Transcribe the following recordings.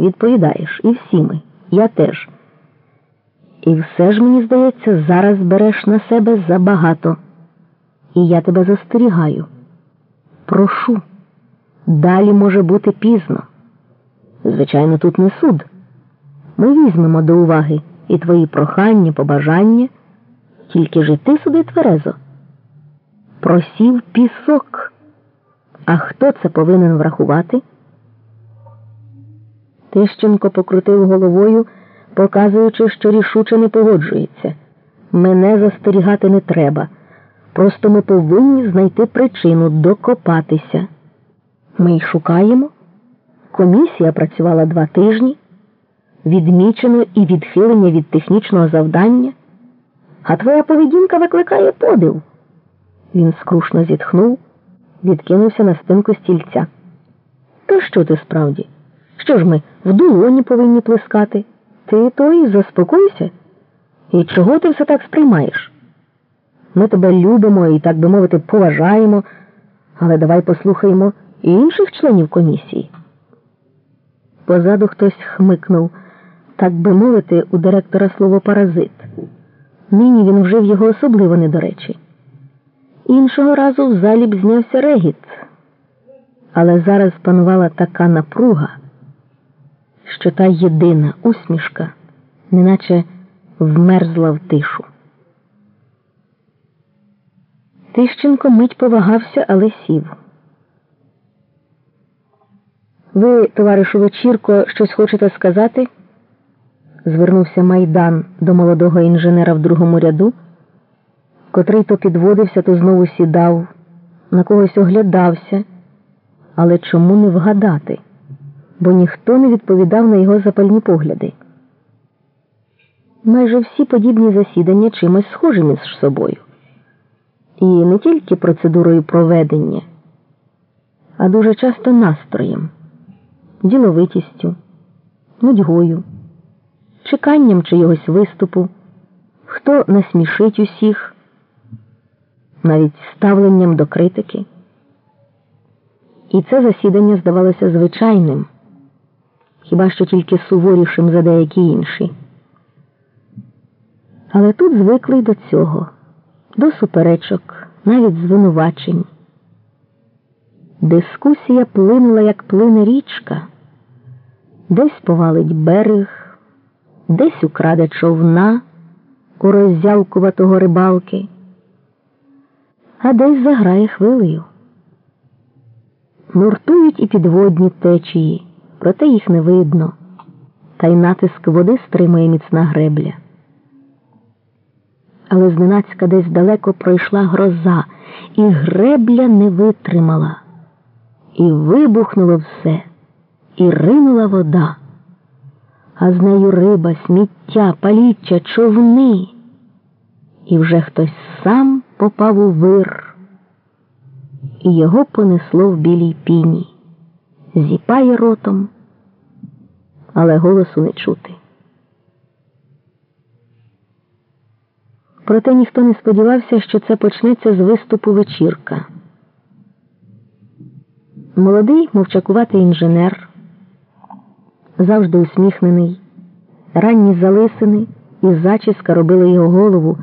відповідаєш, і всі ми, я теж. І все ж, мені здається, зараз береш на себе забагато. І я тебе застерігаю. Прошу, далі може бути пізно. Звичайно, тут не суд. Ми візьмемо до уваги і твої прохання, побажання, тільки ж і ти суди тверезо. Просів пісок. А хто це повинен врахувати? Тищенко покрутив головою, показуючи, що рішуче не погоджується. Мене застерігати не треба. Просто ми повинні знайти причину докопатися. Ми й шукаємо. Комісія працювала два тижні, відмічено і відхилення від технічного завдання, а твоя поведінка викликає подив. Він скрушно зітхнув, відкинувся на спинку стільця. То що ти справді? Що ж ми в долоні повинні плескати? Ти то і заспокойся. І чого ти все так сприймаєш? Ми тебе любимо і, так би мовити, поважаємо, але давай послухаємо і інших членів комісії. Позаду хтось хмикнув, так би мовити, у директора слово паразит. Нині він вжив його особливо недоречі. Іншого разу в залі б знявся регіт, але зараз панувала така напруга, що та єдина усмішка, неначе вмерзла в тишу. Тищенко мить повагався, але сів. Ви, товаришу вечірко, щось хочете сказати? звернувся майдан до молодого інженера в другому ряду, котрий то підводився, то знову сідав, на когось оглядався, але чому не вгадати, бо ніхто не відповідав на його запальні погляди. Майже всі подібні засідання чимось схожі між собою. І не тільки процедурою проведення, а дуже часто настроєм, діловитістю, нудьгою, чеканням чогось виступу, хто насмішить усіх, навіть ставленням до критики. І це засідання здавалося звичайним, хіба що тільки суворішим за деякі інші. Але тут звикли й до цього до суперечок, навіть звинувачень. Дискусія плинула, як плине річка, десь повалить берег, десь украде човна у роззявкуватого рибалки, а десь заграє хвилею. Нуртують і підводні течії, проте їх не видно, та й натиск води стримує міцна гребля. Але зненацька десь далеко пройшла гроза, і гребля не витримала, і вибухнуло все, і ринула вода, а з нею риба, сміття, паліччя, човни. І вже хтось сам попав у вир, і його понесло в білій піні, зіпає ротом, але голосу не чути. Проте ніхто не сподівався, що це почнеться з виступу вечірка. Молодий мовчакуватий інженер, завжди усміхнений, ранні залисини і зачіска робили його голову,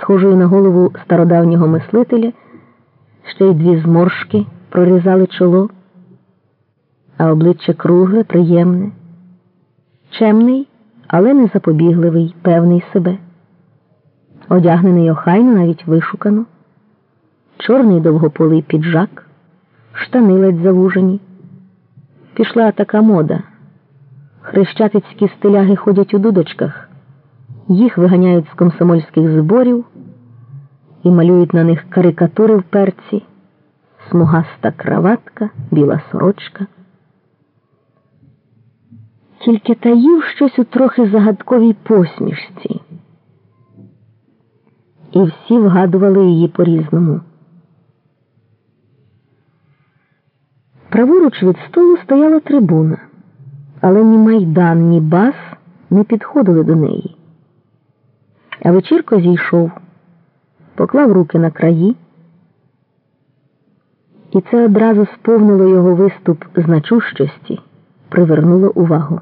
схожою на голову стародавнього мислителя, ще й дві зморшки прорізали чоло, а обличчя кругле, приємне, чемний, але не запобігливий, певний себе одягнений охайно, навіть вишукано, чорний довгополий піджак, штани ледь завужені. Пішла така мода. Хрещатицькі стиляги ходять у дудочках, їх виганяють з комсомольських зборів і малюють на них карикатури в перці, смугаста краватка, біла сорочка. Тільки таїв щось у трохи загадковій посмішці і всі вгадували її по-різному. Праворуч від столу стояла трибуна, але ні майдан, ні бас не підходили до неї. А вечірко зійшов, поклав руки на краї, і це одразу сповнило його виступ значущості, привернуло увагу.